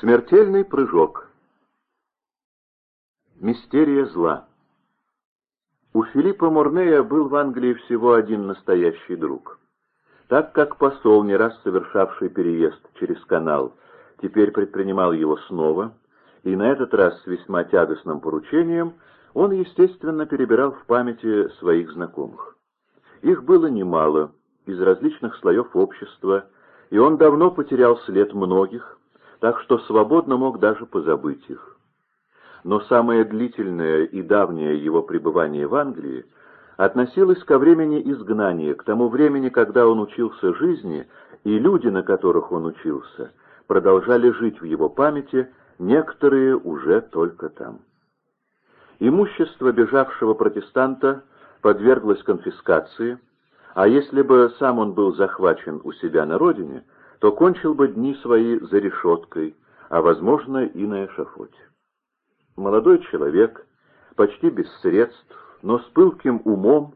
Смертельный прыжок. Мистерия зла. У Филиппа Морнея был в Англии всего один настоящий друг. Так как посол, не раз совершавший переезд через канал, теперь предпринимал его снова, и на этот раз с весьма тягостным поручением, он, естественно, перебирал в памяти своих знакомых. Их было немало, из различных слоев общества, и он давно потерял след многих, так что свободно мог даже позабыть их. Но самое длительное и давнее его пребывание в Англии относилось ко времени изгнания, к тому времени, когда он учился жизни, и люди, на которых он учился, продолжали жить в его памяти, некоторые уже только там. Имущество бежавшего протестанта подверглось конфискации, а если бы сам он был захвачен у себя на родине – то кончил бы дни свои за решеткой, а, возможно, и на эшафоте. Молодой человек, почти без средств, но с пылким умом,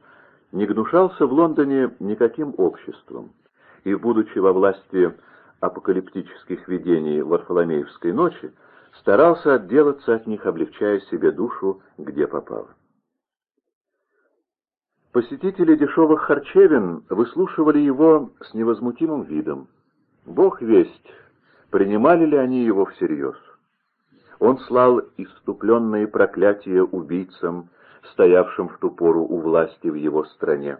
не гнушался в Лондоне никаким обществом, и, будучи во власти апокалиптических видений Варфоломеевской ночи, старался отделаться от них, облегчая себе душу, где попало. Посетители дешевых харчевин выслушивали его с невозмутимым видом. Бог весть, принимали ли они его всерьез. Он слал иступленные проклятия убийцам, стоявшим в ту пору у власти в его стране,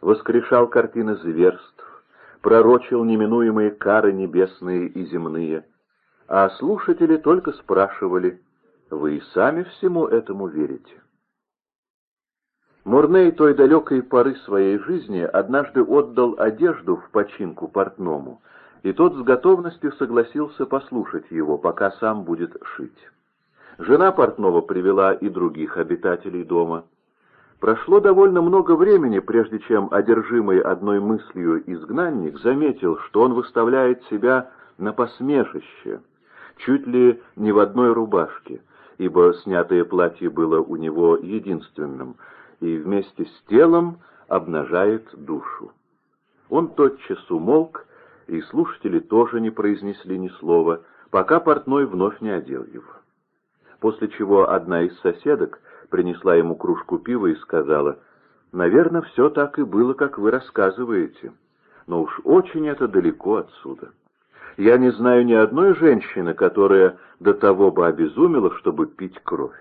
воскрешал картины зверств, пророчил неминуемые кары небесные и земные, а слушатели только спрашивали, «Вы и сами всему этому верите?» Мурней той далекой поры своей жизни однажды отдал одежду в починку портному — и тот с готовностью согласился послушать его, пока сам будет шить. Жена портного привела и других обитателей дома. Прошло довольно много времени, прежде чем одержимый одной мыслью изгнанник заметил, что он выставляет себя на посмешище, чуть ли не в одной рубашке, ибо снятое платье было у него единственным, и вместе с телом обнажает душу. Он тотчас умолк, и слушатели тоже не произнесли ни слова, пока портной вновь не одел его. После чего одна из соседок принесла ему кружку пива и сказала, «Наверное, все так и было, как вы рассказываете, но уж очень это далеко отсюда. Я не знаю ни одной женщины, которая до того бы обезумела, чтобы пить кровь».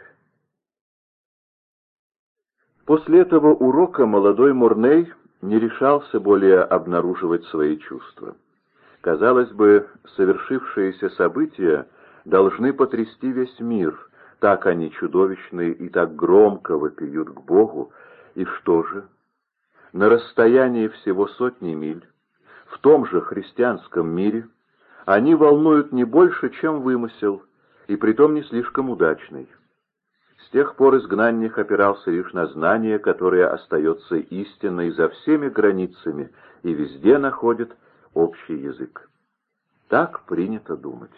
После этого урока молодой Мурней не решался более обнаруживать свои чувства. Казалось бы, совершившиеся события должны потрясти весь мир, так они чудовищны и так громко вопиют к Богу, и что же? На расстоянии всего сотни миль, в том же христианском мире, они волнуют не больше, чем вымысел, и притом не слишком удачный. С тех пор изгнанник опирался лишь на знание, которое остается истинной за всеми границами и везде находит общий язык. Так принято думать.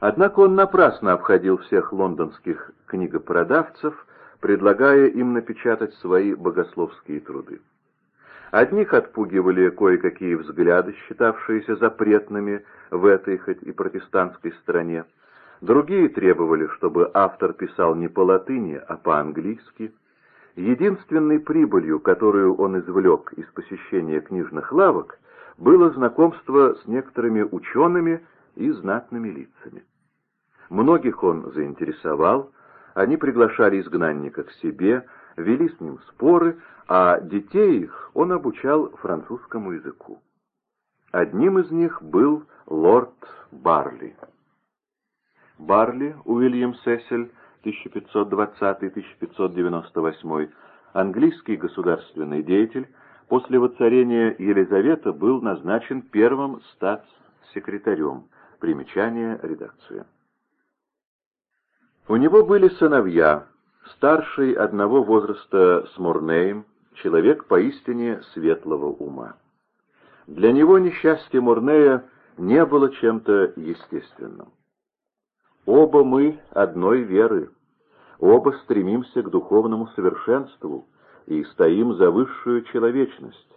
Однако он напрасно обходил всех лондонских книгопродавцев, предлагая им напечатать свои богословские труды. Одних отпугивали кое-какие взгляды, считавшиеся запретными в этой хоть и протестантской стране, другие требовали, чтобы автор писал не по латыни, а по-английски, Единственной прибылью, которую он извлек из посещения книжных лавок, было знакомство с некоторыми учеными и знатными лицами. Многих он заинтересовал, они приглашали изгнанника к себе, вели с ним споры, а детей их он обучал французскому языку. Одним из них был лорд Барли. Барли, Уильям Сесель, 1520-1598, английский государственный деятель, после воцарения Елизавета был назначен первым статс-секретарем. Примечание редакции. У него были сыновья, старший одного возраста с Мурнеем, человек поистине светлого ума. Для него несчастье Мурнея не было чем-то естественным. Оба мы одной веры, оба стремимся к духовному совершенству и стоим за высшую человечность.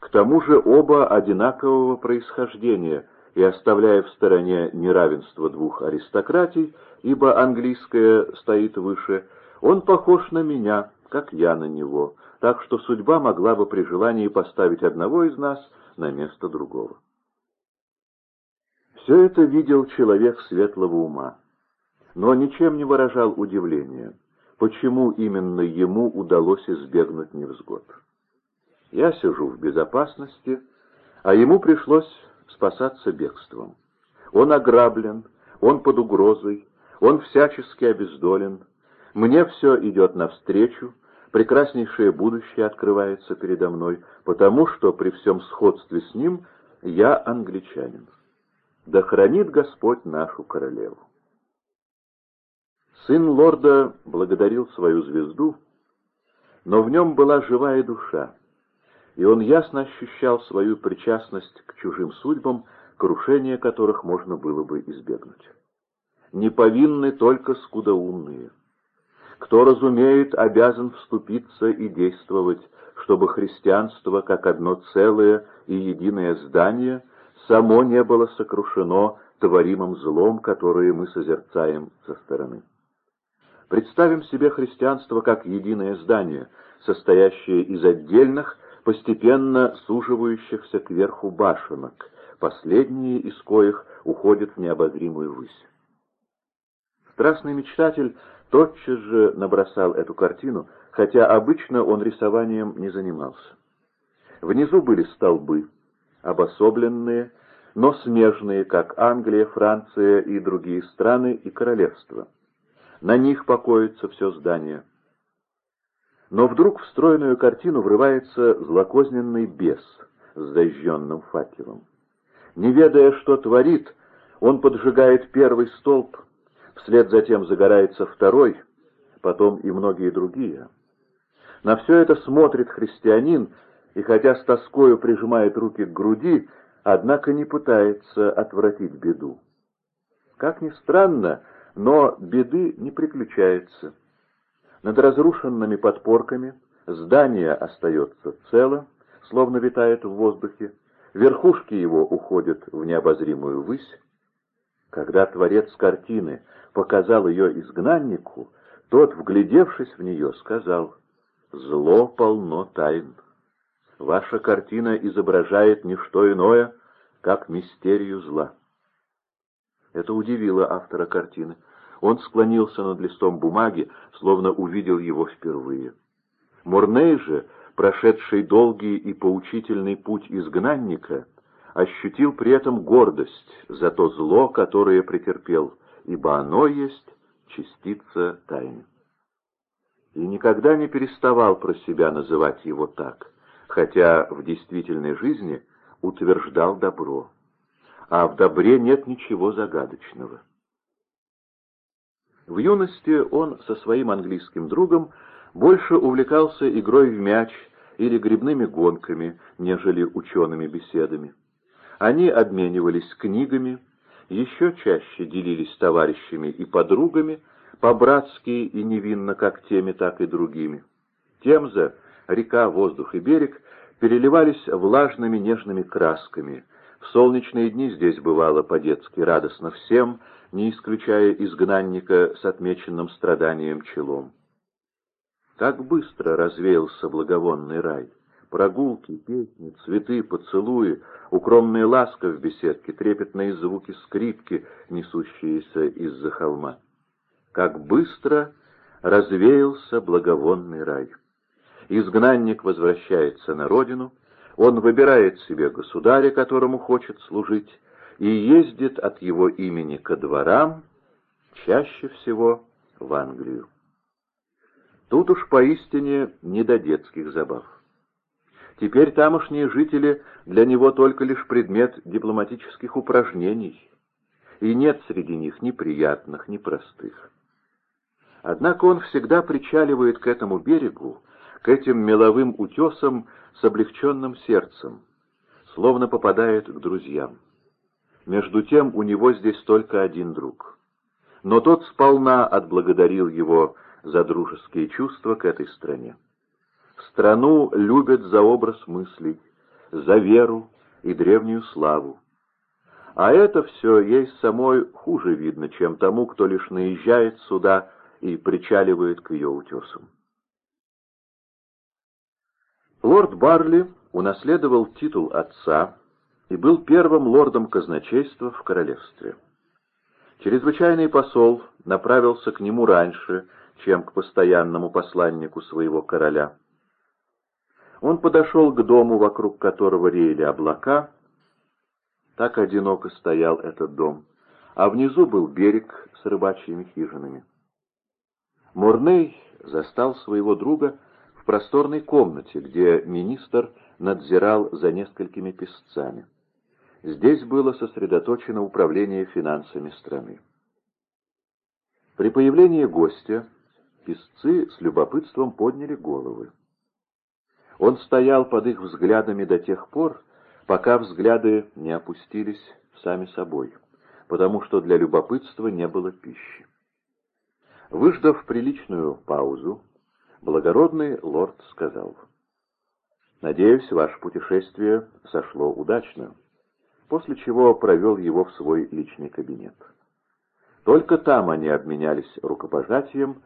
К тому же оба одинакового происхождения, и оставляя в стороне неравенство двух аристократий, ибо английская стоит выше, он похож на меня, как я на него, так что судьба могла бы при желании поставить одного из нас на место другого. Все это видел человек светлого ума, но ничем не выражал удивления, почему именно ему удалось избегнуть невзгод. Я сижу в безопасности, а ему пришлось спасаться бегством. Он ограблен, он под угрозой, он всячески обездолен. Мне все идет навстречу, прекраснейшее будущее открывается передо мной, потому что при всем сходстве с ним я англичанин. Да хранит Господь нашу королеву. Сын лорда благодарил свою звезду, но в нем была живая душа, и он ясно ощущал свою причастность к чужим судьбам, крушение которых можно было бы избегнуть. Не повинны только скудоумные. Кто разумеет, обязан вступиться и действовать, чтобы христианство, как одно целое и единое здание, само не было сокрушено творимым злом, которое мы созерцаем со стороны. Представим себе христианство как единое здание, состоящее из отдельных, постепенно суживающихся кверху башенок, последние из коих уходят в необозримую высь. Страстный мечтатель тотчас же набросал эту картину, хотя обычно он рисованием не занимался. Внизу были столбы, обособленные, но смежные, как Англия, Франция и другие страны и королевства. На них покоится все здание — но вдруг в стройную картину врывается злокозненный бес с зажженным факелом. Не ведая, что творит, он поджигает первый столб, вслед затем загорается второй, потом и многие другие. На все это смотрит христианин, и хотя с тоскою прижимает руки к груди, однако не пытается отвратить беду. Как ни странно, но беды не приключается. Над разрушенными подпорками здание остается цело, словно витает в воздухе, верхушки его уходят в необозримую высь. Когда творец картины показал ее изгнаннику, тот, вглядевшись в нее, сказал, «Зло полно тайн. Ваша картина изображает не что иное, как мистерию зла». Это удивило автора картины. Он склонился над листом бумаги, словно увидел его впервые. Мурней же, прошедший долгий и поучительный путь изгнанника, ощутил при этом гордость за то зло, которое претерпел, ибо оно есть частица тайны. И никогда не переставал про себя называть его так, хотя в действительной жизни утверждал добро. А в добре нет ничего загадочного. В юности он со своим английским другом больше увлекался игрой в мяч или грибными гонками, нежели учеными беседами. Они обменивались книгами, еще чаще делились товарищами и подругами, по-братски и невинно как теми, так и другими. Темза, река, воздух и берег переливались влажными нежными красками. В солнечные дни здесь бывало по-детски радостно всем — не исключая изгнанника с отмеченным страданием челом. Как быстро развеялся благовонный рай! Прогулки, песни, цветы, поцелуи, укромная ласка в беседке, трепетные звуки скрипки, несущиеся из-за холма. Как быстро развеялся благовонный рай! Изгнанник возвращается на родину, он выбирает себе государя, которому хочет служить, и ездит от его имени ко дворам, чаще всего в Англию. Тут уж поистине не до детских забав. Теперь тамошние жители для него только лишь предмет дипломатических упражнений, и нет среди них ни приятных, ни простых. Однако он всегда причаливает к этому берегу, к этим меловым утесам с облегченным сердцем, словно попадает к друзьям. Между тем у него здесь только один друг. Но тот сполна отблагодарил его за дружеские чувства к этой стране. Страну любят за образ мыслей, за веру и древнюю славу. А это все ей самой хуже видно, чем тому, кто лишь наезжает сюда и причаливает к ее утесам. Лорд Барли унаследовал титул отца и был первым лордом казначейства в королевстве. Чрезвычайный посол направился к нему раньше, чем к постоянному посланнику своего короля. Он подошел к дому, вокруг которого реяли облака. Так одиноко стоял этот дом, а внизу был берег с рыбачьими хижинами. Мурней застал своего друга просторной комнате, где министр надзирал за несколькими песцами. Здесь было сосредоточено управление финансами страны. При появлении гостя песцы с любопытством подняли головы. Он стоял под их взглядами до тех пор, пока взгляды не опустились сами собой, потому что для любопытства не было пищи. Выждав приличную паузу, благородный лорд сказал, «Надеюсь, ваше путешествие сошло удачно», после чего провел его в свой личный кабинет. Только там они обменялись рукопожатием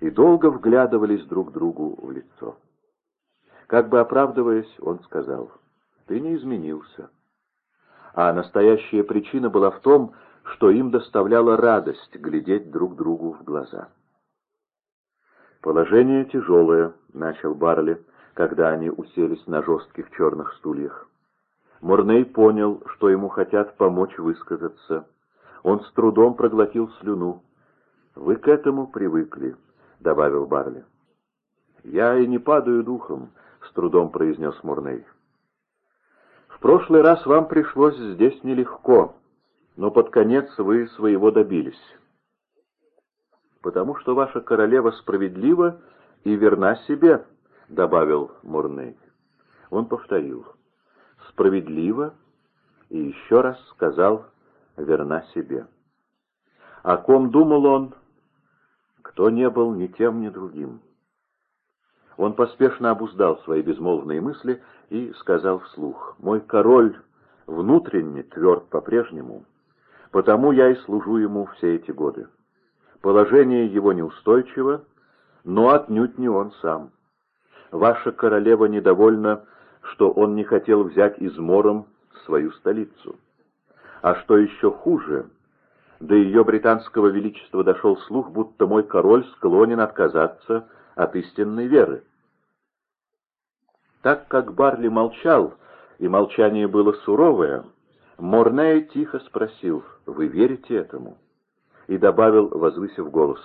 и долго вглядывались друг другу в лицо. Как бы оправдываясь, он сказал, «Ты не изменился». А настоящая причина была в том, что им доставляла радость глядеть друг другу в глаза. «Положение тяжелое», — начал Барли, когда они уселись на жестких черных стульях. Мурней понял, что ему хотят помочь высказаться. Он с трудом проглотил слюну. «Вы к этому привыкли», — добавил Барли. «Я и не падаю духом», — с трудом произнес Мурней. «В прошлый раз вам пришлось здесь нелегко», но под конец вы своего добились. Потому что ваша королева справедлива и верна себе, — добавил Мурней. Он повторил. Справедливо и еще раз сказал «верна себе». О ком думал он, кто не был ни тем, ни другим. Он поспешно обуздал свои безмолвные мысли и сказал вслух, «Мой король внутренне тверд по-прежнему, Потому я и служу ему все эти годы. Положение его неустойчиво, но отнюдь не он сам. Ваша королева недовольна, что он не хотел взять измором свою столицу. А что еще хуже, до ее британского величества дошел слух, будто мой король склонен отказаться от истинной веры. Так как Барли молчал, и молчание было суровое, Морней тихо спросил, «Вы верите этому?» И добавил, возвысив голос,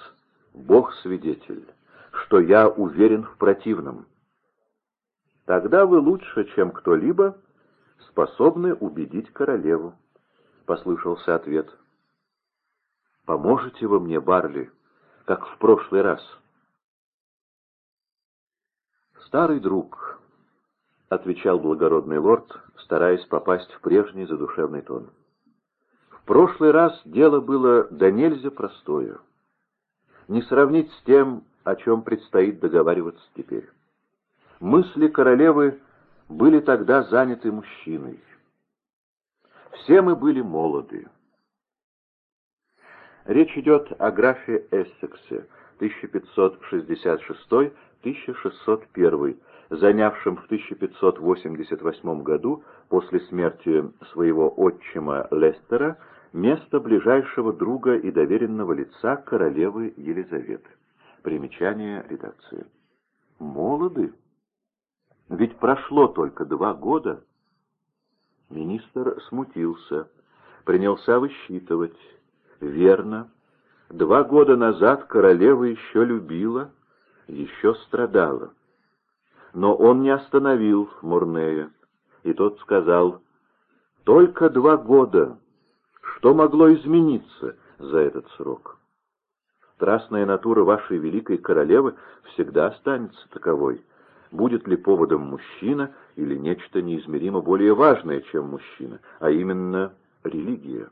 «Бог свидетель, что я уверен в противном». «Тогда вы лучше, чем кто-либо, способны убедить королеву», — послышался ответ. «Поможете вы мне, Барли, как в прошлый раз?» Старый друг, — отвечал благородный лорд, стараясь попасть в прежний задушевный тон. Прошлый раз дело было да нельзя простое. Не сравнить с тем, о чем предстоит договариваться теперь. Мысли королевы были тогда заняты мужчиной. Все мы были молоды. Речь идет о графе Эссексе, 1566-1601, занявшим в 1588 году, после смерти своего отчима Лестера, место ближайшего друга и доверенного лица королевы Елизаветы. Примечание редакции. Молоды? Ведь прошло только два года. Министр смутился, принялся высчитывать. Верно, два года назад королева еще любила, еще страдала. Но он не остановил Мурнея, и тот сказал, «Только два года. Что могло измениться за этот срок? Страстная натура вашей великой королевы всегда останется таковой. Будет ли поводом мужчина или нечто неизмеримо более важное, чем мужчина, а именно религия?»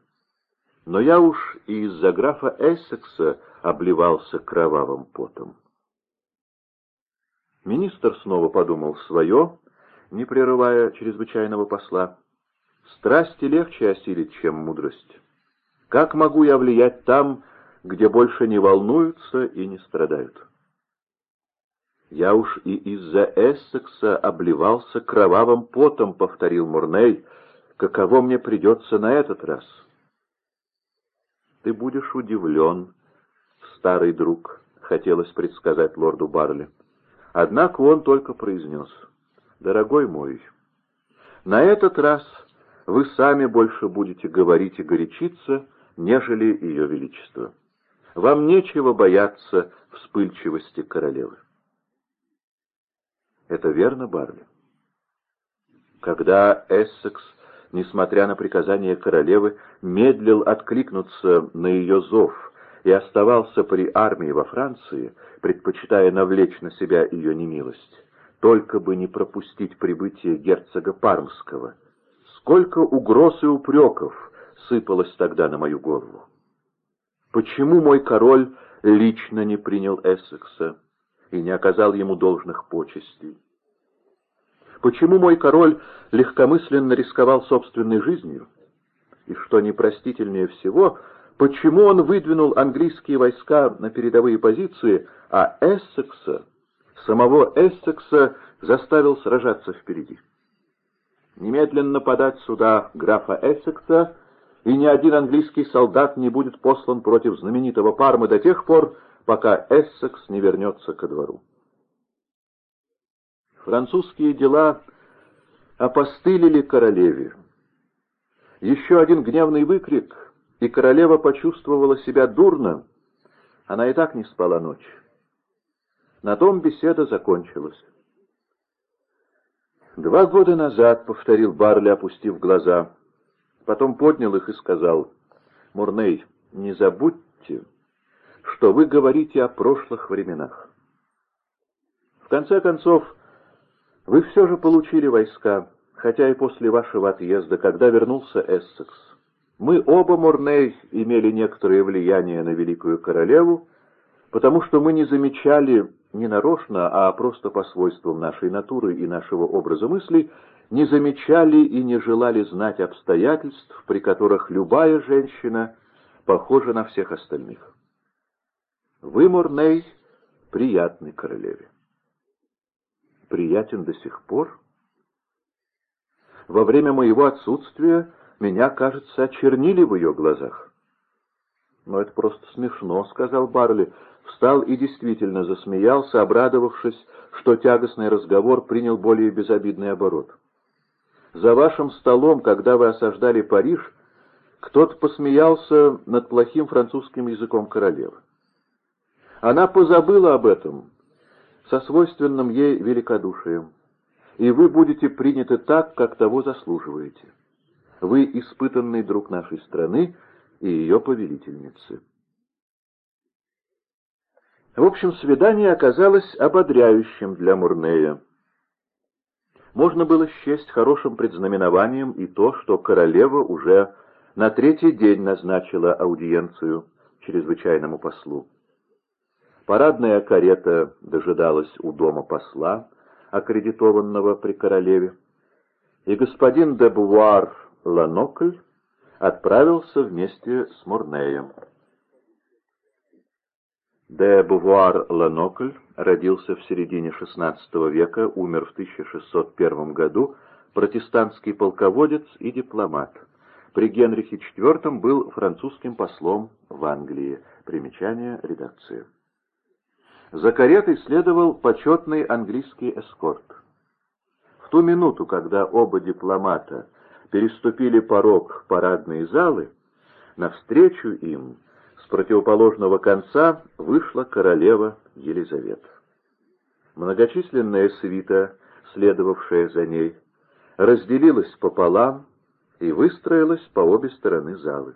Но я уж и из-за графа Эссекса обливался кровавым потом. Министр снова подумал свое, не прерывая чрезвычайного посла. Страсти легче осилить, чем мудрость. Как могу я влиять там, где больше не волнуются и не страдают? «Я уж и из-за Эссекса обливался кровавым потом», — повторил Мурней. «Каково мне придется на этот раз?» «Ты будешь удивлен, старый друг», — хотелось предсказать лорду Барли. Однако он только произнес. «Дорогой мой, на этот раз вы сами больше будете говорить и горячиться, нежели ее величество. Вам нечего бояться вспыльчивости королевы». Это верно, Барли? Когда Эссекс, несмотря на приказание королевы, медлил откликнуться на ее зов и оставался при армии во Франции, предпочитая навлечь на себя ее немилость, только бы не пропустить прибытие герцога Пармского, сколько угроз и упреков сыпалось тогда на мою голову. Почему мой король лично не принял Эссекса? и не оказал ему должных почестей? Почему мой король легкомысленно рисковал собственной жизнью? И что непростительнее всего, почему он выдвинул английские войска на передовые позиции, а Эссекса, самого Эссекса, заставил сражаться впереди? Немедленно подать сюда графа Эссекса, и ни один английский солдат не будет послан против знаменитого Пармы до тех пор, пока Эссекс не вернется ко двору. Французские дела опостылили королеве. Еще один гневный выкрик, и королева почувствовала себя дурно. Она и так не спала ночь. На том беседа закончилась. «Два года назад», — повторил Барли, опустив глаза, потом поднял их и сказал, «Мурней, не забудьте, что вы говорите о прошлых временах. В конце концов, вы все же получили войска, хотя и после вашего отъезда, когда вернулся Эссекс. Мы оба, Морней, имели некоторое влияние на Великую Королеву, потому что мы не замечали не нарочно, а просто по свойствам нашей натуры и нашего образа мыслей, не замечали и не желали знать обстоятельств, при которых любая женщина похожа на всех остальных. Вы, Морней, приятный королеве. Приятен до сих пор? Во время моего отсутствия меня, кажется, очернили в ее глазах. «Но это просто смешно», — сказал Барли. Встал и действительно засмеялся, обрадовавшись, что тягостный разговор принял более безобидный оборот. «За вашим столом, когда вы осаждали Париж, кто-то посмеялся над плохим французским языком королевы. Она позабыла об этом со свойственным ей великодушием, и вы будете приняты так, как того заслуживаете. Вы испытанный друг нашей страны и ее повелительницы. В общем, свидание оказалось ободряющим для Мурнея. Можно было счесть хорошим предзнаменованием и то, что королева уже на третий день назначила аудиенцию чрезвычайному послу. Парадная карета дожидалась у дома посла, аккредитованного при королеве, и господин де Бувар Ланокль отправился вместе с Мурнеем. Де Бувуар Ланокль родился в середине XVI века, умер в 1601 году, протестантский полководец и дипломат. При Генрихе IV был французским послом в Англии. Примечание редакции. За каретой следовал почетный английский эскорт. В ту минуту, когда оба дипломата переступили порог парадной залы, навстречу им с противоположного конца вышла королева Елизавета. Многочисленная свита, следовавшая за ней, разделилась пополам и выстроилась по обе стороны залы.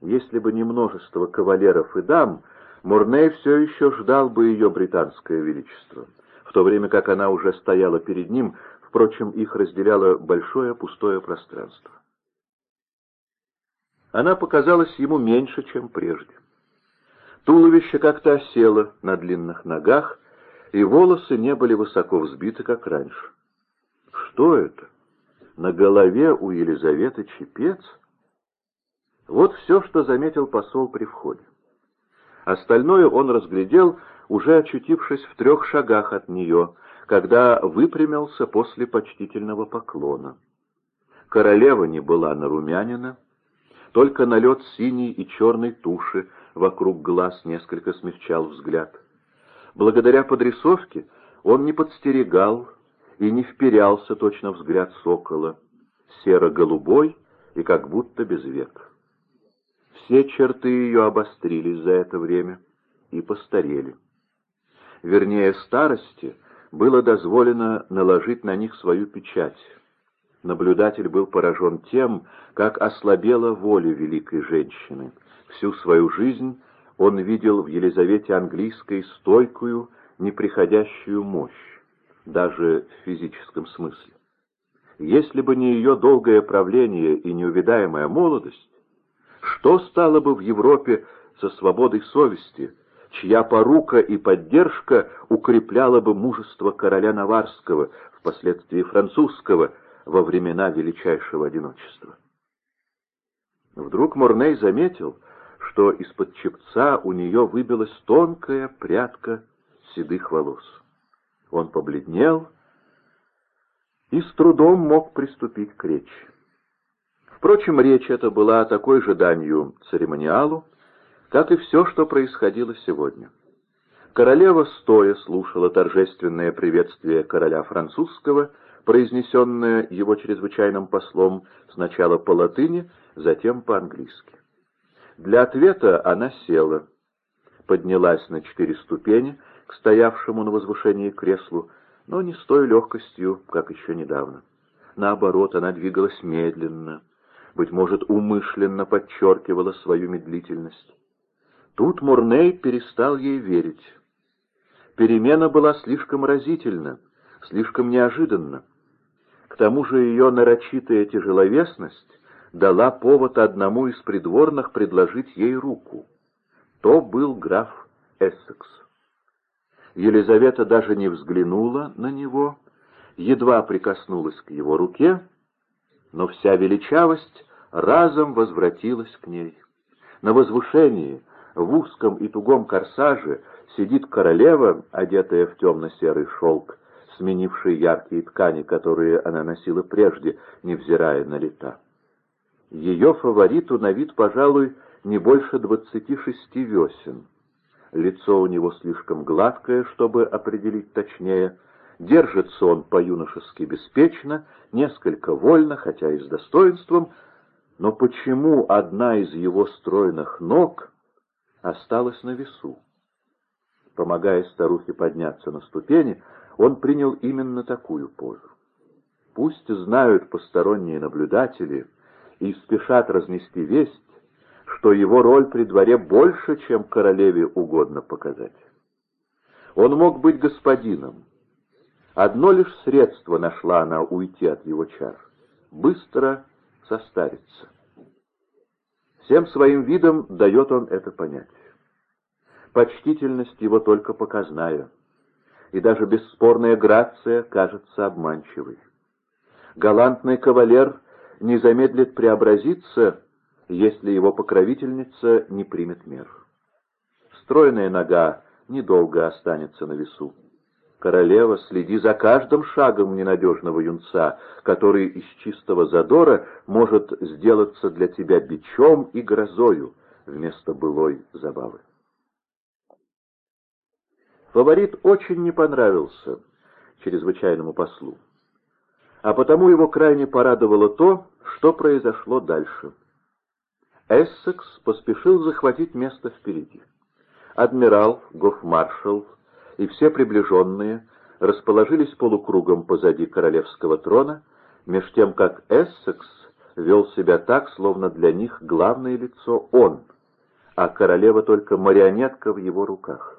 Если бы не множество кавалеров и дам, Мурней все еще ждал бы ее британское величество, в то время как она уже стояла перед ним, впрочем, их разделяло большое пустое пространство. Она показалась ему меньше, чем прежде. Туловище как-то осело на длинных ногах, и волосы не были высоко взбиты, как раньше. Что это? На голове у Елизаветы чепец. Вот все, что заметил посол при входе. Остальное он разглядел, уже очутившись в трех шагах от нее, когда выпрямился после почтительного поклона. Королева не была нарумянина, только налет синей и черной туши вокруг глаз несколько смягчал взгляд. Благодаря подрисовке он не подстерегал и не вперялся точно взгляд сокола, серо-голубой и как будто без век. Все черты ее обострились за это время и постарели. Вернее, старости было дозволено наложить на них свою печать. Наблюдатель был поражен тем, как ослабела воля великой женщины. Всю свою жизнь он видел в Елизавете Английской стойкую, неприходящую мощь, даже в физическом смысле. Если бы не ее долгое правление и неувидаемая молодость, что стало бы в Европе со свободой совести, чья порука и поддержка укрепляла бы мужество короля Наварского, впоследствии французского, во времена величайшего одиночества? Вдруг Морней заметил, что из-под чепца у нее выбилась тонкая прядка седых волос. Он побледнел и с трудом мог приступить к речи. Впрочем, речь эта была такой же данью церемониалу, как и все, что происходило сегодня. Королева стоя слушала торжественное приветствие короля французского, произнесенное его чрезвычайным послом сначала по латыни, затем по-английски. Для ответа она села, поднялась на четыре ступени к стоявшему на возвышении креслу, но не с той легкостью, как еще недавно. Наоборот, она двигалась медленно, быть может, умышленно подчеркивала свою медлительность. Тут Мурней перестал ей верить. Перемена была слишком разительна, слишком неожиданна. Тому же ее нарочитая тяжеловесность дала повод одному из придворных предложить ей руку. То был граф Эссекс. Елизавета даже не взглянула на него, едва прикоснулась к его руке, но вся величавость разом возвратилась к ней. На возвышении, в узком и тугом корсаже, сидит королева, одетая в темно-серый шелк, сменивший яркие ткани, которые она носила прежде, невзирая на лета. Ее фавориту на вид, пожалуй, не больше двадцати шести весен. Лицо у него слишком гладкое, чтобы определить точнее, Держится он по-юношески беспечно, несколько вольно, хотя и с достоинством, но почему одна из его стройных ног осталась на весу? Помогая старухе подняться на ступени, он принял именно такую позу. Пусть знают посторонние наблюдатели и спешат разнести весть, что его роль при дворе больше, чем королеве угодно показать. Он мог быть господином, Одно лишь средство нашла она уйти от его чар — быстро состариться. Всем своим видом дает он это понять. Почтительность его только показная, и даже бесспорная грация кажется обманчивой. Галантный кавалер не замедлит преобразиться, если его покровительница не примет мер. Стройная нога недолго останется на весу. Королева, следи за каждым шагом ненадежного юнца, который из чистого задора может сделаться для тебя бичом и грозою вместо былой забавы. Фаворит очень не понравился чрезвычайному послу, а потому его крайне порадовало то, что произошло дальше. Эссекс поспешил захватить место впереди. Адмирал, гофмаршал, и все приближенные расположились полукругом позади королевского трона, меж тем как Эссекс вел себя так, словно для них главное лицо он, а королева только марионетка в его руках.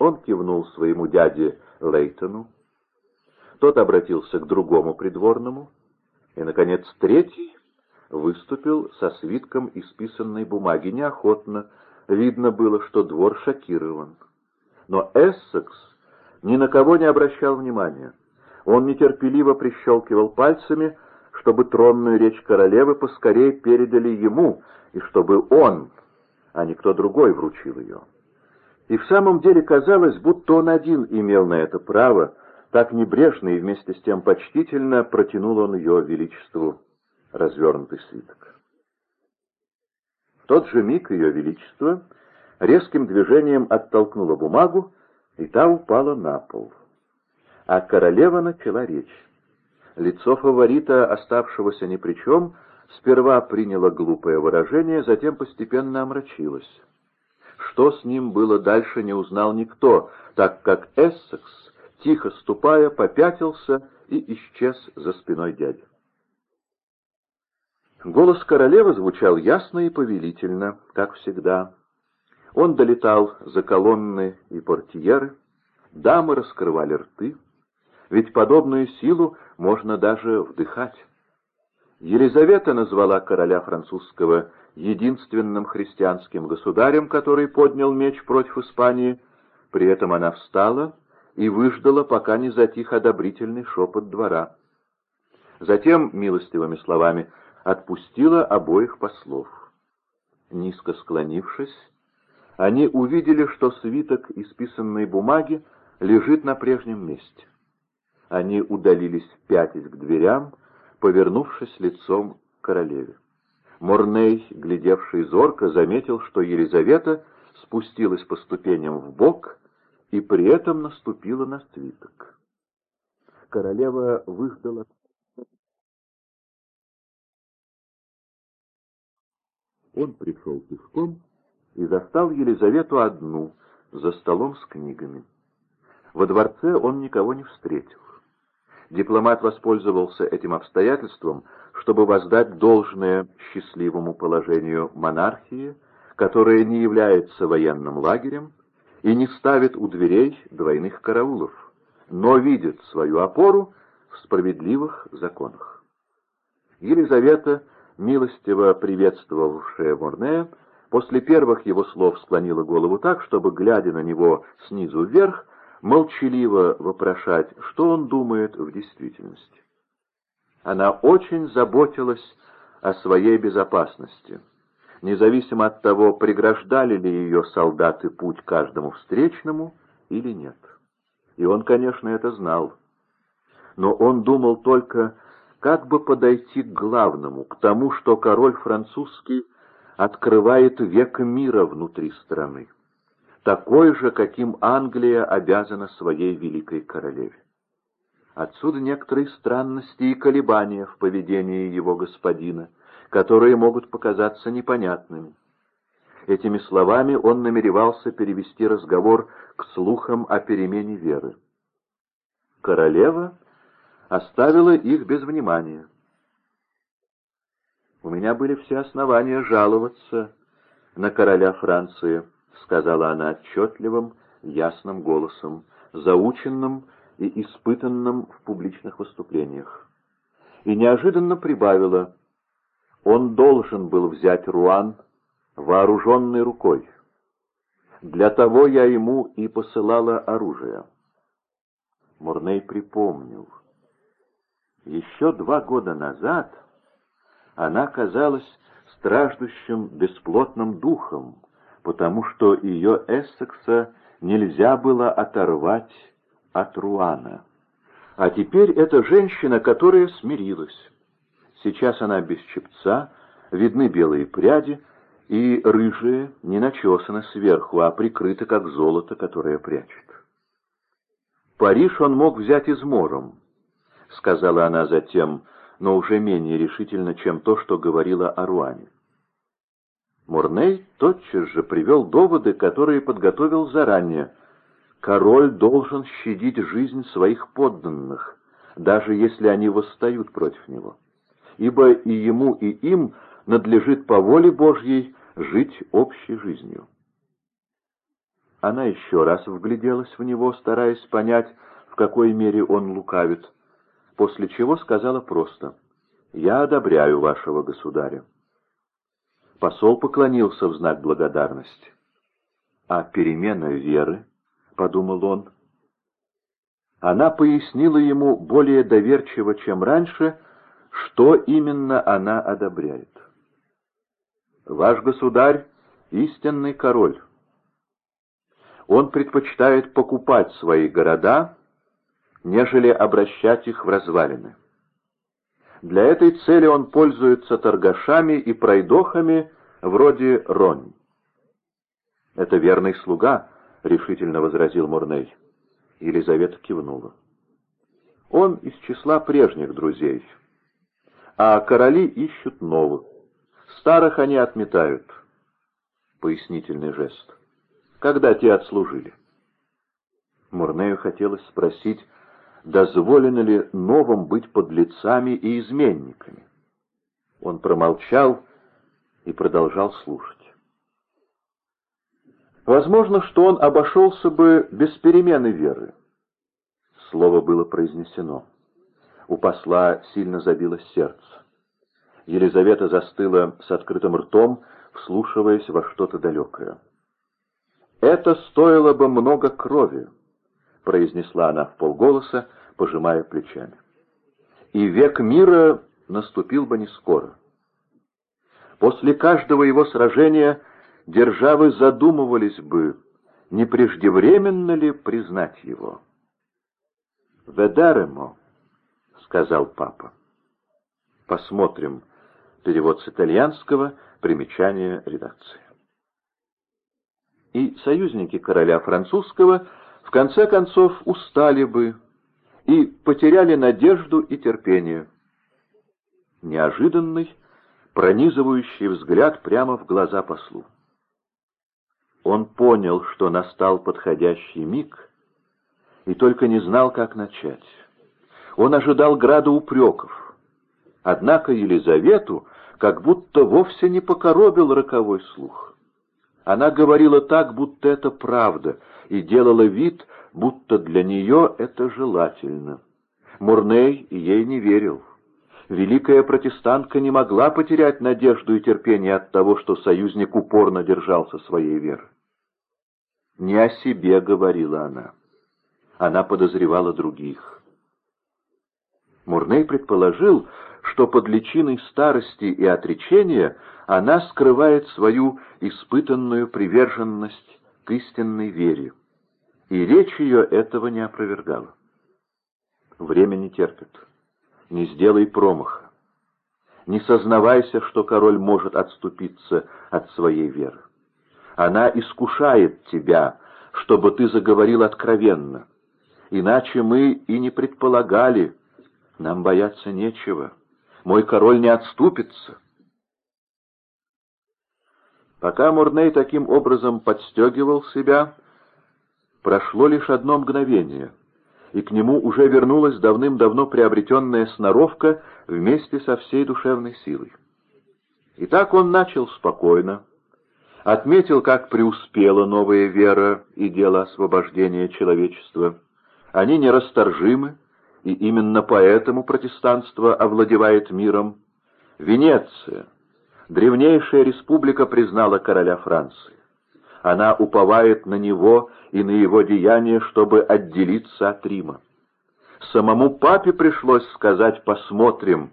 Он кивнул своему дяде Лейтону, тот обратился к другому придворному, и, наконец, третий выступил со свитком исписанной бумаги неохотно, видно было, что двор шокирован. Но Эссекс ни на кого не обращал внимания. Он нетерпеливо прищелкивал пальцами, чтобы тронную речь королевы поскорее передали ему, и чтобы он, а не кто другой, вручил ее. И в самом деле казалось, будто он один имел на это право, так небрежно и вместе с тем почтительно протянул он ее величеству развернутый свиток. В тот же миг ее величество резким движением оттолкнула бумагу, и та упала на пол. А королева начала речь. Лицо фаворита, оставшегося ни при чем, сперва приняло глупое выражение, затем постепенно омрачилось. Что с ним было дальше, не узнал никто, так как Эссекс, тихо ступая, попятился и исчез за спиной дяди. Голос королевы звучал ясно и повелительно, как всегда. Он долетал за колонны и портьеры, дамы раскрывали рты, ведь подобную силу можно даже вдыхать. Елизавета назвала короля французского единственным христианским государем, который поднял меч против Испании, при этом она встала и выждала, пока не затих одобрительный шепот двора. Затем, милостивыми словами, отпустила обоих послов. Низко склонившись, они увидели, что свиток исписанной бумаги лежит на прежнем месте. Они удалились пятясь к дверям, повернувшись лицом к королеве. Морней, глядевший зорко, заметил, что Елизавета спустилась по ступеням в бок и при этом наступила на свиток. Королева выждала Он пришел пешком и застал Елизавету одну, за столом с книгами. Во дворце он никого не встретил. Дипломат воспользовался этим обстоятельством, чтобы воздать должное счастливому положению монархии, которая не является военным лагерем и не ставит у дверей двойных караулов, но видит свою опору в справедливых законах. Елизавета милостиво приветствовавшая Морнея, после первых его слов склонила голову так, чтобы, глядя на него снизу вверх, молчаливо вопрошать, что он думает в действительности. Она очень заботилась о своей безопасности, независимо от того, преграждали ли ее солдаты путь каждому встречному или нет. И он, конечно, это знал. Но он думал только как бы подойти к главному, к тому, что король французский открывает век мира внутри страны, такой же, каким Англия обязана своей великой королеве. Отсюда некоторые странности и колебания в поведении его господина, которые могут показаться непонятными. Этими словами он намеревался перевести разговор к слухам о перемене веры. Королева оставила их без внимания. «У меня были все основания жаловаться на короля Франции», — сказала она отчетливым, ясным голосом, заученным и испытанным в публичных выступлениях. И неожиданно прибавила, «Он должен был взять Руан вооруженной рукой. Для того я ему и посылала оружие». Мурней припомнил — еще два года назад она казалась страждущим бесплотным духом, потому что ее Эссекса нельзя было оторвать от Руана. А теперь это женщина, которая смирилась. Сейчас она без чепца, видны белые пряди, и рыжие не начесаны сверху, а прикрыты, как золото, которое прячет. Париж он мог взять измором, — сказала она затем, но уже менее решительно, чем то, что говорила о Руане. Мурней тотчас же привел доводы, которые подготовил заранее. Король должен щадить жизнь своих подданных, даже если они восстают против него. Ибо и ему, и им надлежит по воле Божьей жить общей жизнью. Она еще раз вгляделась в него, стараясь понять, в какой мере он лукавит, после чего сказала просто «Я одобряю вашего государя». Посол поклонился в знак благодарности. «А перемена веры?» — подумал он. она пояснила ему более доверчиво, чем раньше, что именно она одобряет. «Ваш государь — истинный король. Он предпочитает покупать свои города, нежели обращать их в развалины. Для этой цели он пользуется торгашами и пройдохами вроде Ронь. «Это верный слуга», — решительно возразил Мурней. Елизавета кивнула. «Он из числа прежних друзей, а короли ищут новых. Старых они отметают». Пояснительный жест. «Когда те отслужили?» Мурнею хотелось спросить, дозволено ли новым быть подлецами и изменниками. Он промолчал и продолжал слушать. Возможно, что он обошелся бы без перемены веры. Слово было произнесено. У посла сильно забилось сердце. Елизавета застыла с открытым ртом, вслушиваясь во что-то далекое. «Это стоило бы много крови», — произнесла она в полголоса, пожимая плечами. «И век мира наступил бы не скоро. После каждого его сражения державы задумывались бы, не преждевременно ли признать его». «Ведаремо», — сказал папа. Посмотрим. Перевод с итальянского, примечание редакции. И союзники короля французского — в конце концов устали бы и потеряли надежду и терпение. Неожиданный, пронизывающий взгляд прямо в глаза послу. Он понял, что настал подходящий миг, и только не знал, как начать. Он ожидал града упреков. Однако Елизавету как будто вовсе не покоробил роковой слух. Она говорила так, будто это правда, и делала вид, будто для нее это желательно. Мурней ей не верил. Великая протестантка не могла потерять надежду и терпение от того, что союзник упорно держался своей веры. Не о себе говорила она. Она подозревала других. Мурней предположил, что под личиной старости и отречения она скрывает свою испытанную приверженность к истинной вере и речь ее этого не опровергала. Время не терпит. Не сделай промаха. Не сознавайся, что король может отступиться от своей веры. Она искушает тебя, чтобы ты заговорил откровенно. Иначе мы и не предполагали. Нам бояться нечего. Мой король не отступится. Пока Мурней таким образом подстегивал себя, Прошло лишь одно мгновение, и к нему уже вернулась давным-давно приобретенная сноровка вместе со всей душевной силой. И так он начал спокойно, отметил, как преуспела новая вера и дело освобождения человечества. Они нерасторжимы, и именно поэтому протестанство овладевает миром. Венеция, древнейшая республика, признала короля Франции. Она уповает на него и на его деяния, чтобы отделиться от Рима. Самому папе пришлось сказать «посмотрим»,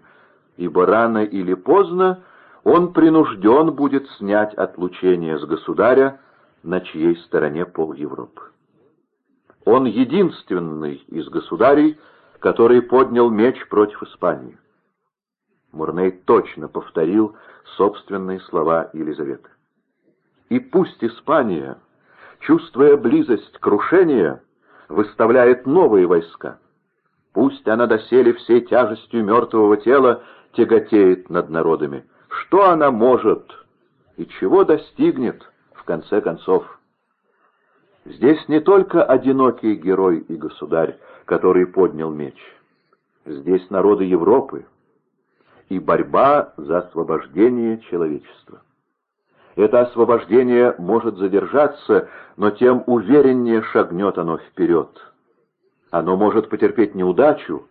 ибо рано или поздно он принужден будет снять отлучение с государя, на чьей стороне пол Европы. Он единственный из государей, который поднял меч против Испании. Мурней точно повторил собственные слова Елизаветы. И пусть Испания, чувствуя близость крушения, выставляет новые войска. Пусть она доселе всей тяжестью мертвого тела тяготеет над народами. Что она может и чего достигнет в конце концов? Здесь не только одинокий герой и государь, который поднял меч. Здесь народы Европы и борьба за освобождение человечества. Это освобождение может задержаться, но тем увереннее шагнет оно вперед. Оно может потерпеть неудачу,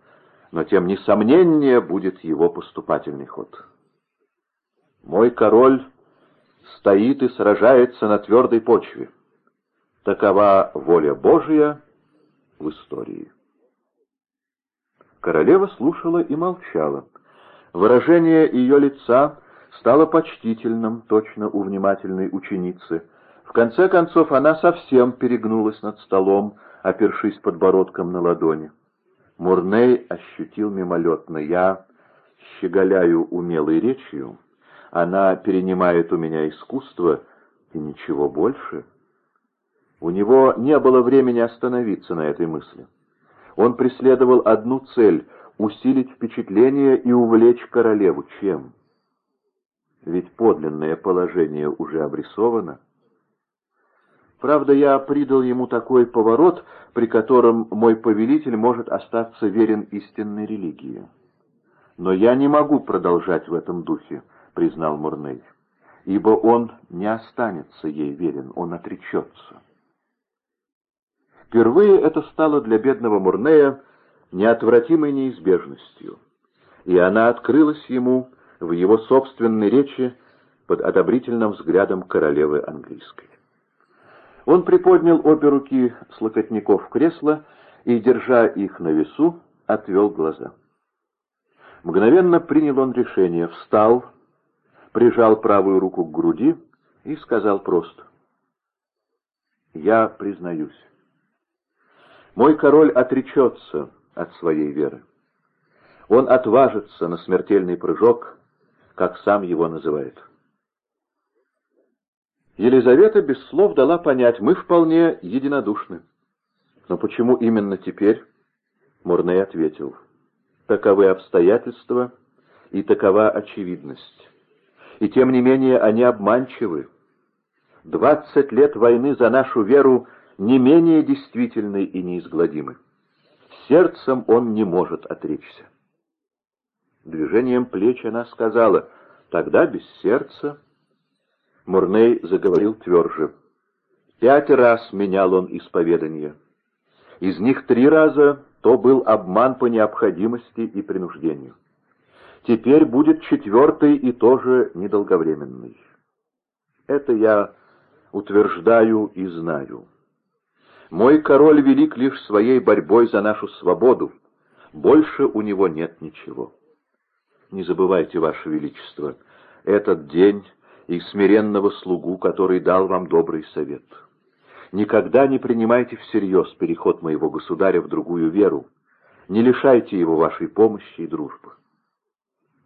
но тем несомненнее будет его поступательный ход. Мой король стоит и сражается на твердой почве. Такова воля Божия в истории. Королева слушала и молчала. Выражение ее лица стало почтительным, точно у внимательной ученицы. В конце концов она совсем перегнулась над столом, опершись подбородком на ладони. Мурней ощутил мимолетно. Я щеголяю умелой речью, она перенимает у меня искусство и ничего больше. У него не было времени остановиться на этой мысли. Он преследовал одну цель — усилить впечатление и увлечь королеву. Чем? Ведь подлинное положение уже обрисовано. Правда, я придал ему такой поворот, при котором мой повелитель может остаться верен истинной религии. Но я не могу продолжать в этом духе, признал Мурней, ибо он не останется ей верен, он отречется. Впервые это стало для бедного Мурнея неотвратимой неизбежностью, и она открылась ему в его собственной речи под одобрительным взглядом королевы английской. Он приподнял обе руки с локотников кресла и, держа их на весу, отвел глаза. Мгновенно принял он решение, встал, прижал правую руку к груди и сказал просто. «Я признаюсь. Мой король отречется от своей веры. Он отважится на смертельный прыжок, как сам его называет». Елизавета без слов дала понять, мы вполне единодушны. Но почему именно теперь? Мурней ответил. Таковы обстоятельства и такова очевидность. И тем не менее они обманчивы. Двадцать лет войны за нашу веру не менее действительны и неизгладимы. Сердцем он не может отречься. Движением плеч она сказала, тогда без сердца Мурней заговорил тверже. Пять раз менял он исповедание. Из них три раза то был обман по необходимости и принуждению. Теперь будет четвертый и тоже недолговременный. Это я утверждаю и знаю. Мой король велик лишь своей борьбой за нашу свободу. Больше у него нет ничего. Не забывайте, Ваше Величество, этот день и смиренного слугу, который дал вам добрый совет. Никогда не принимайте всерьез переход моего государя в другую веру, не лишайте его вашей помощи и дружбы.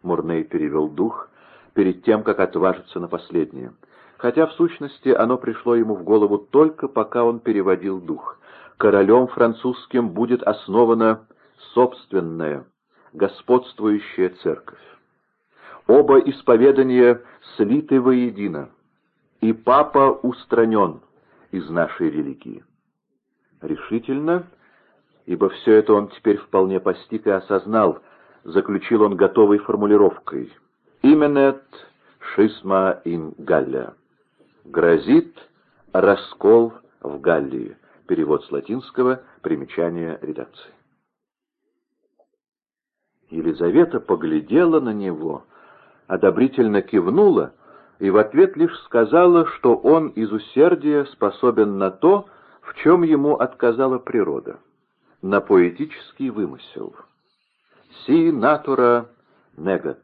Мурней перевел дух перед тем, как отважиться на последнее, хотя в сущности оно пришло ему в голову только пока он переводил дух. Королем французским будет основана собственная, господствующая церковь. Оба исповедания слиты воедино, и папа устранен из нашей религии. Решительно, ибо все это он теперь вполне постиг и осознал, заключил он готовой формулировкой. Именет шисма ин Галля. Грозит раскол в Галлии. Перевод с латинского, примечание редакции. Елизавета поглядела на него одобрительно кивнула и в ответ лишь сказала, что он из усердия способен на то, в чем ему отказала природа, на поэтический вымысел. «Си натура негат,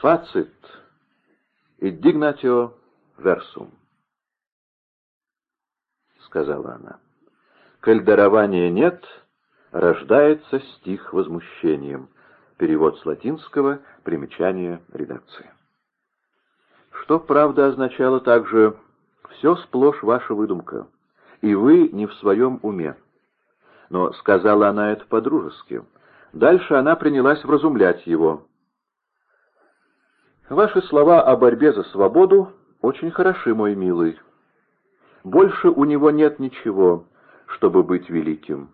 фацит иддигнатио версум», — сказала она. «Коль дарования нет, рождается стих возмущением». Перевод с латинского, примечание редакции. Что, правда, означало также «все сплошь ваша выдумка, и вы не в своем уме». Но сказала она это по-дружески. Дальше она принялась вразумлять его. «Ваши слова о борьбе за свободу очень хороши, мой милый. Больше у него нет ничего, чтобы быть великим.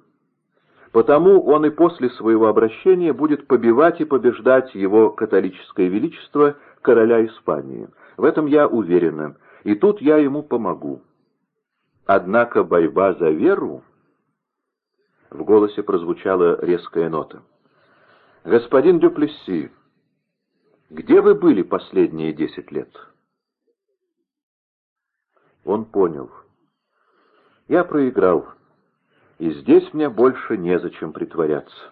Потому он и после своего обращения будет побивать и побеждать его католическое величество, короля Испании. В этом я уверена, и тут я ему помогу. Однако борьба за веру... В голосе прозвучала резкая нота. «Господин Дюплесси, где вы были последние десять лет?» Он понял. «Я проиграл» и здесь мне больше незачем притворяться.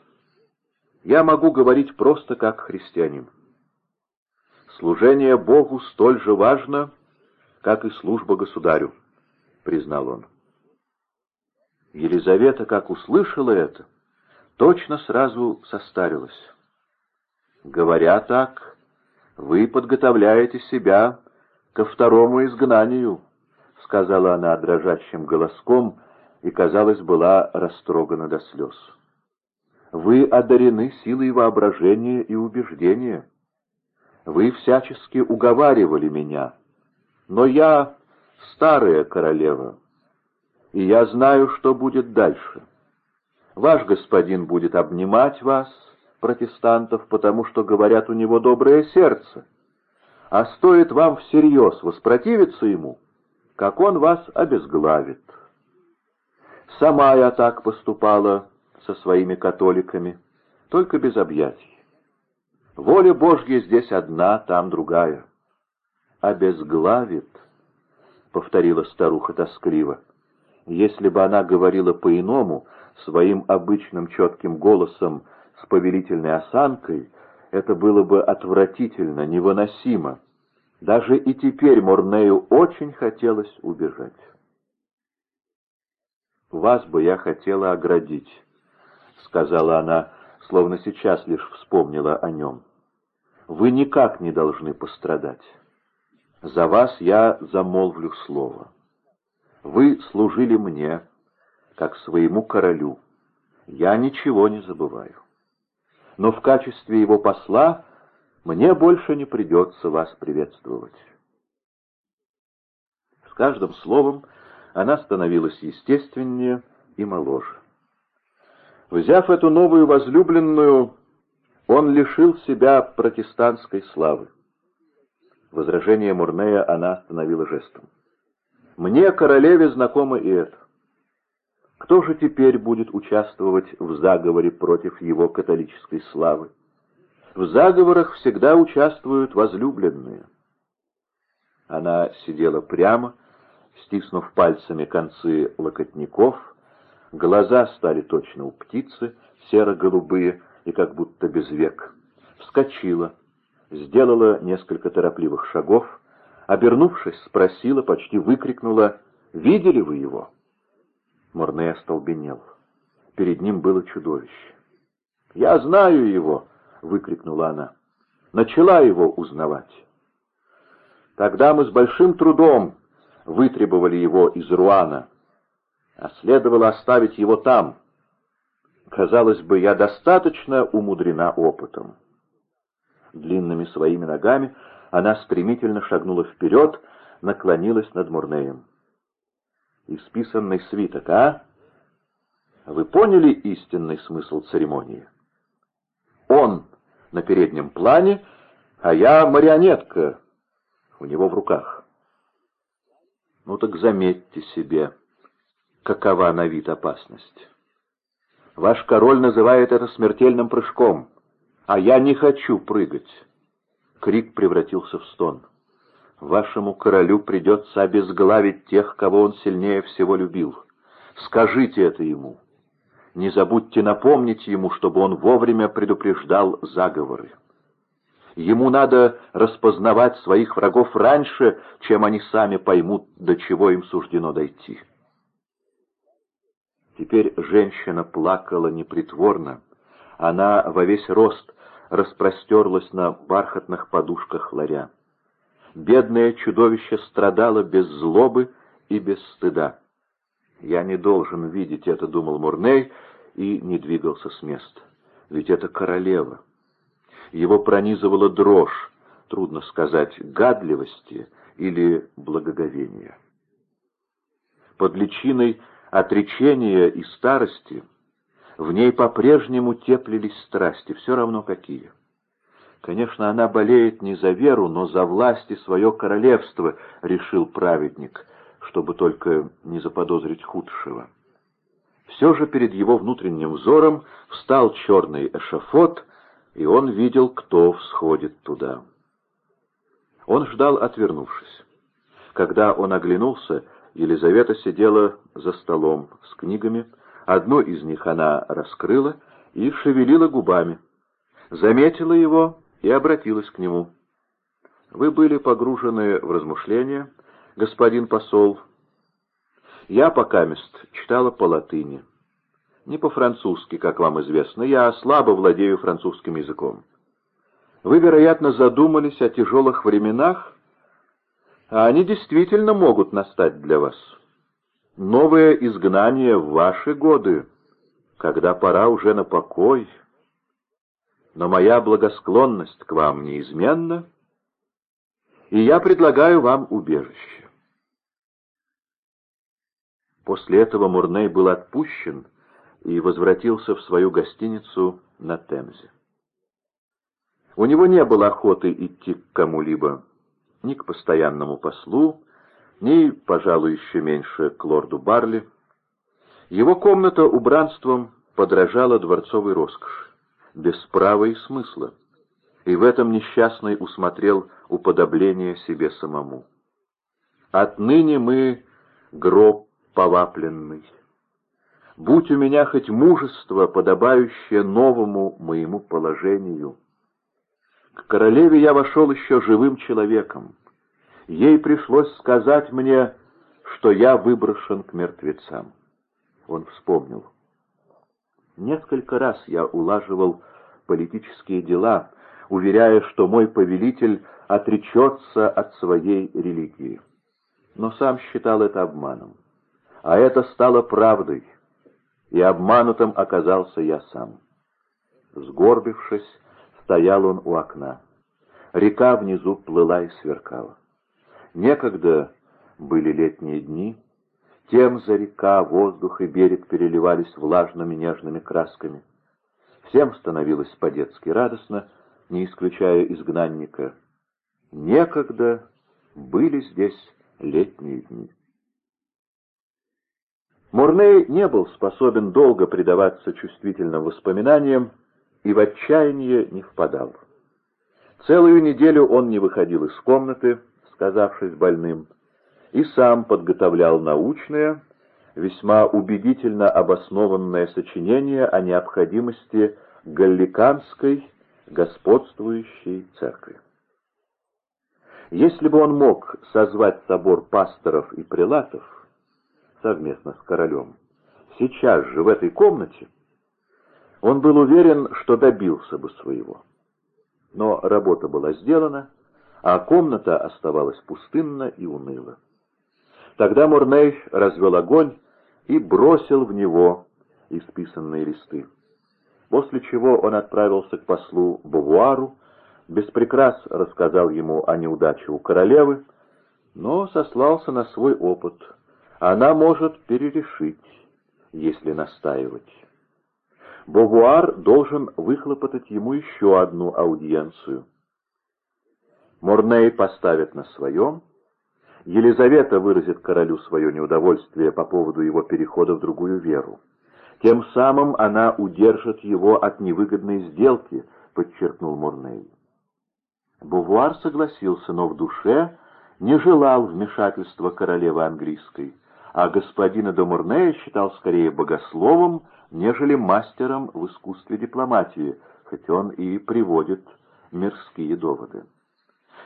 Я могу говорить просто как христианин. Служение Богу столь же важно, как и служба государю, — признал он. Елизавета, как услышала это, точно сразу состарилась. Говоря так, вы подготовляете себя ко второму изгнанию, — сказала она дрожащим голоском и, казалось, была растрогана до слез. Вы одарены силой воображения и убеждения. Вы всячески уговаривали меня, но я старая королева, и я знаю, что будет дальше. Ваш господин будет обнимать вас, протестантов, потому что, говорят, у него доброе сердце. А стоит вам всерьез воспротивиться ему, как он вас обезглавит. Сама я так поступала со своими католиками, только без объятий. Воля Божья здесь одна, там другая. «Обезглавит», — повторила старуха тоскливо. Если бы она говорила по-иному, своим обычным четким голосом, с повелительной осанкой, это было бы отвратительно, невыносимо. Даже и теперь Морнею очень хотелось убежать. «Вас бы я хотела оградить», — сказала она, словно сейчас лишь вспомнила о нем. «Вы никак не должны пострадать. За вас я замолвлю слово». Вы служили мне, как своему королю. Я ничего не забываю. Но в качестве его посла мне больше не придется вас приветствовать. С каждым словом она становилась естественнее и моложе. Взяв эту новую возлюбленную, он лишил себя протестантской славы. Возражение Мурнея она остановила жестом. Мне, королеве, знакомо и это. Кто же теперь будет участвовать в заговоре против его католической славы? В заговорах всегда участвуют возлюбленные. Она сидела прямо, стиснув пальцами концы локотников, глаза стали точно у птицы, серо-голубые и как будто без век. Вскочила, сделала несколько торопливых шагов, Обернувшись, спросила, почти выкрикнула «Видели вы его?» Морне остолбенел. Перед ним было чудовище. «Я знаю его!» — выкрикнула она. Начала его узнавать. Тогда мы с большим трудом вытребовали его из Руана, а следовало оставить его там. Казалось бы, я достаточно умудрена опытом. Длинными своими ногами она стремительно шагнула вперед, наклонилась над Мурнеем. «Исписанный свиток, а? Вы поняли истинный смысл церемонии? Он на переднем плане, а я марионетка у него в руках. Ну так заметьте себе, какова на вид опасность. Ваш король называет это смертельным прыжком, а я не хочу прыгать». Крик превратился в стон. «Вашему королю придется обезглавить тех, кого он сильнее всего любил. Скажите это ему. Не забудьте напомнить ему, чтобы он вовремя предупреждал заговоры. Ему надо распознавать своих врагов раньше, чем они сами поймут, до чего им суждено дойти». Теперь женщина плакала непритворно. Она во весь рост распростерлась на бархатных подушках ларя. Бедное чудовище страдало без злобы и без стыда. «Я не должен видеть это», — думал Мурней, и не двигался с места. «Ведь это королева». Его пронизывала дрожь, трудно сказать, гадливости или благоговения. Под личиной отречения и старости — в ней по-прежнему теплились страсти, все равно какие. Конечно, она болеет не за веру, но за власть и свое королевство, решил праведник, чтобы только не заподозрить худшего. Все же перед его внутренним взором встал черный эшафот, и он видел, кто всходит туда. Он ждал, отвернувшись. Когда он оглянулся, Елизавета сидела за столом с книгами, Одну из них она раскрыла и шевелила губами. заметила его и обратилась к нему. «Вы были погружены в размышления, господин посол. Я пока мест читала по латыни. Не по-французски, как вам известно, я слабо владею французским языком. Вы, вероятно, задумались о тяжелых временах, а они действительно могут настать для вас. Новое изгнание в ваши годы, когда пора уже на покой. Но моя благосклонность к вам неизменна, и я предлагаю вам убежище. После этого Мурней был отпущен и возвратился в свою гостиницу на Темзе. У него не было охоты идти к кому-либо, ни к постоянному послу, ни, пожалуй, еще меньше к лорду Барли. Его комната убранством подражала дворцовой роскоши, без права и смысла, и в этом несчастный усмотрел уподобление себе самому. «Отныне мы гроб повапленный. Будь у меня хоть мужество, подобающее новому моему положению». К королеве я вошел еще живым человеком. Ей пришлось сказать мне, что я выброшен к мертвецам. Он вспомнил. Несколько раз я улаживал политические дела, уверяя, что мой повелитель отречется от своей религии. Но сам считал это обманом. А это стало правдой, и обманутым оказался я сам. Сгорбившись, Стоял он у окна. Река внизу плыла и сверкала. Некогда были летние дни. Тем за река, воздух и берег переливались влажными нежными красками. Всем становилось по-детски радостно, не исключая изгнанника. Некогда были здесь летние дни. Мурней не был способен долго предаваться чувствительным воспоминаниям, и в отчаяние не впадал. Целую неделю он не выходил из комнаты, сказавшись больным, и сам подготовлял научное, весьма убедительно обоснованное сочинение о необходимости галликанской господствующей церкви. Если бы он мог созвать собор пасторов и прелатов совместно с королем, сейчас же в этой комнате, он был уверен, что добился бы своего. Но работа была сделана, а комната оставалась пустынна и уныла. Тогда Мурней развел огонь и бросил в него исписанные листы. После чего он отправился к послу Бувуару, без рассказал ему о неудаче у королевы, но сослался на свой опыт. Она может перерешить, если настаивать. Бовуар должен выхлопотать ему еще одну аудиенцию. Морней поставит на своем, Елизавета выразит королю свое неудовольствие по поводу его перехода в другую веру. Тем самым она удержит его от невыгодной сделки, подчеркнул Морней. Бувуар согласился, но в душе не желал вмешательства королевы английской, а господина де считал скорее богословом, нежели мастером в искусстве дипломатии, хоть он и приводит мирские доводы.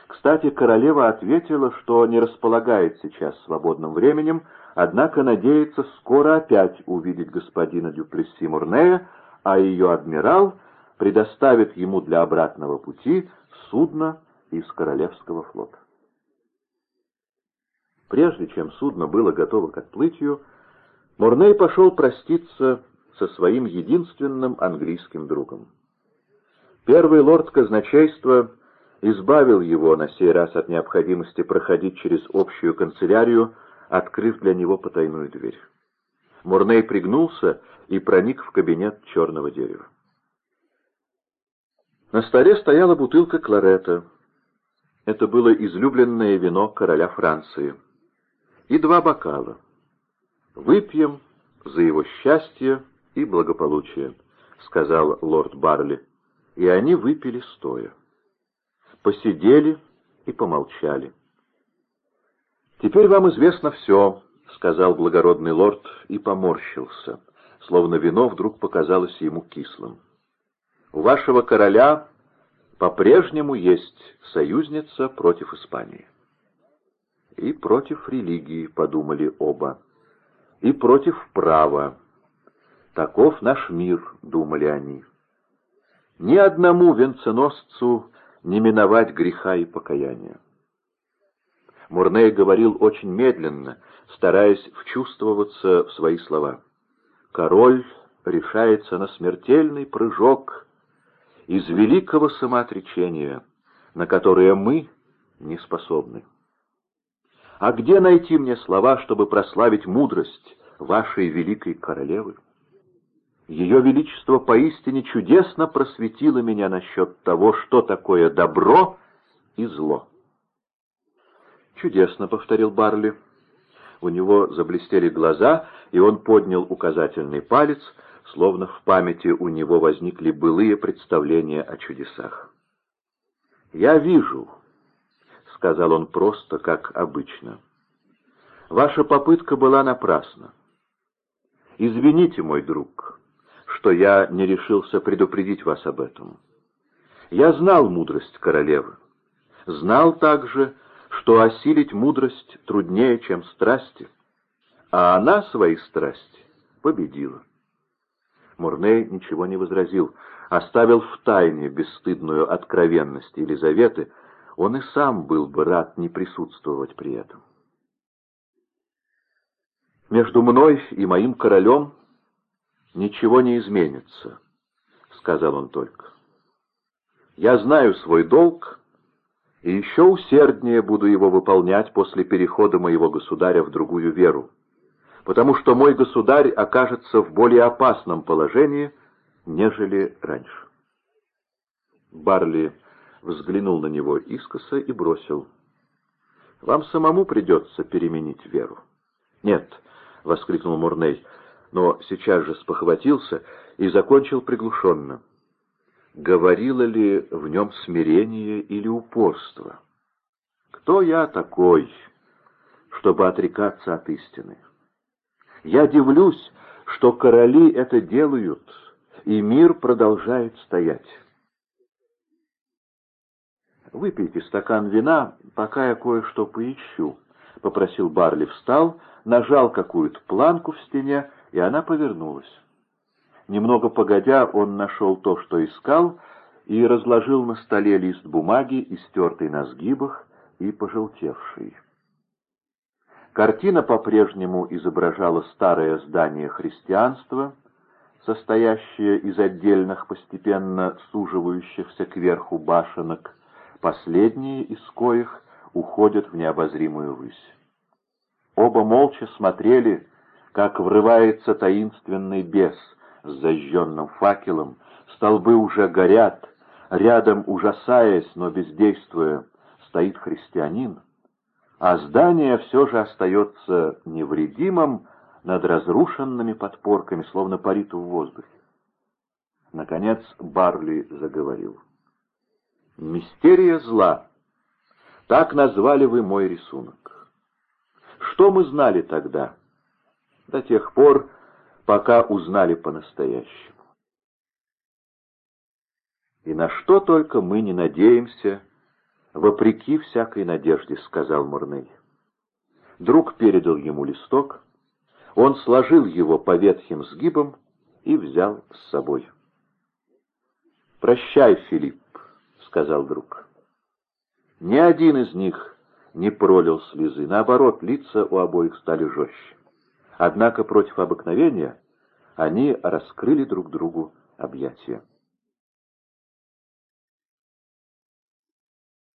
Кстати, королева ответила, что не располагает сейчас свободным временем, однако надеется скоро опять увидеть господина Дюплесси Мурнея, а ее адмирал предоставит ему для обратного пути судно из Королевского флота. Прежде чем судно было готово к отплытию, Мурней пошел проститься со своим единственным английским другом. Первый лорд казначейства избавил его на сей раз от необходимости проходить через общую канцелярию, открыв для него потайную дверь. Мурней пригнулся и проник в кабинет черного дерева. На столе стояла бутылка кларета. Это было излюбленное вино короля Франции. И два бокала. «Выпьем за его счастье и благополучие», — сказал лорд Барли, и они выпили стоя. Посидели и помолчали. «Теперь вам известно все», — сказал благородный лорд и поморщился, словно вино вдруг показалось ему кислым. У вашего короля по-прежнему есть союзница против Испании. И против религии, подумали оба, и против права. Таков наш мир, думали они. Ни одному венценосцу не миновать греха и покаяния. Мурней говорил очень медленно, стараясь вчувствоваться в свои слова. Король решается на смертельный прыжок из великого самоотречения, на которое мы не способны. А где найти мне слова, чтобы прославить мудрость вашей великой королевы? Ее Величество поистине чудесно просветило меня насчет того, что такое добро и зло. «Чудесно», — повторил Барли. У него заблестели глаза, и он поднял указательный палец, словно в памяти у него возникли былые представления о чудесах. «Я вижу», — сказал он просто, как обычно. «Ваша попытка была напрасна. Извините, мой друг, что я не решился предупредить вас об этом. Я знал мудрость королевы, знал также, что осилить мудрость труднее, чем страсти, а она свои страсти победила. Мурней ничего не возразил, оставил в тайне бесстыдную откровенность Елизаветы, он и сам был бы рад не присутствовать при этом. «Между мной и моим королем ничего не изменится», — сказал он только. «Я знаю свой долг и еще усерднее буду его выполнять после перехода моего государя в другую веру, потому что мой государь окажется в более опасном положении, нежели раньше. Барли взглянул на него искоса и бросил. «Вам самому придется переменить веру». «Нет», — воскликнул Мурней, но сейчас же спохватился и закончил приглушенно говорило ли в нем смирение или упорство. Кто я такой, чтобы отрекаться от истины? Я дивлюсь, что короли это делают, и мир продолжает стоять. «Выпейте стакан вина, пока я кое-что поищу», — попросил Барли. Встал, нажал какую-то планку в стене, и она повернулась. Немного погодя, он нашел то, что искал, и разложил на столе лист бумаги, истертый на сгибах и пожелтевший. Картина по-прежнему изображала старое здание христианства, состоящее из отдельных постепенно суживающихся кверху башенок, последние из коих уходят в необозримую высь. Оба молча смотрели, как врывается таинственный бес — с зажженным факелом, столбы уже горят, рядом, ужасаясь, но бездействуя, стоит христианин, а здание все же остается невредимым над разрушенными подпорками, словно парит в воздухе. Наконец Барли заговорил. «Мистерия зла. Так назвали вы мой рисунок. Что мы знали тогда? До тех пор, пока узнали по-настоящему. И на что только мы не надеемся, вопреки всякой надежде, — сказал Мурней. Друг передал ему листок, он сложил его по ветхим сгибам и взял с собой. «Прощай, Филипп», — сказал друг. Ни один из них не пролил слезы, наоборот, лица у обоих стали жестче. Однако против обыкновения они раскрыли друг другу объятия.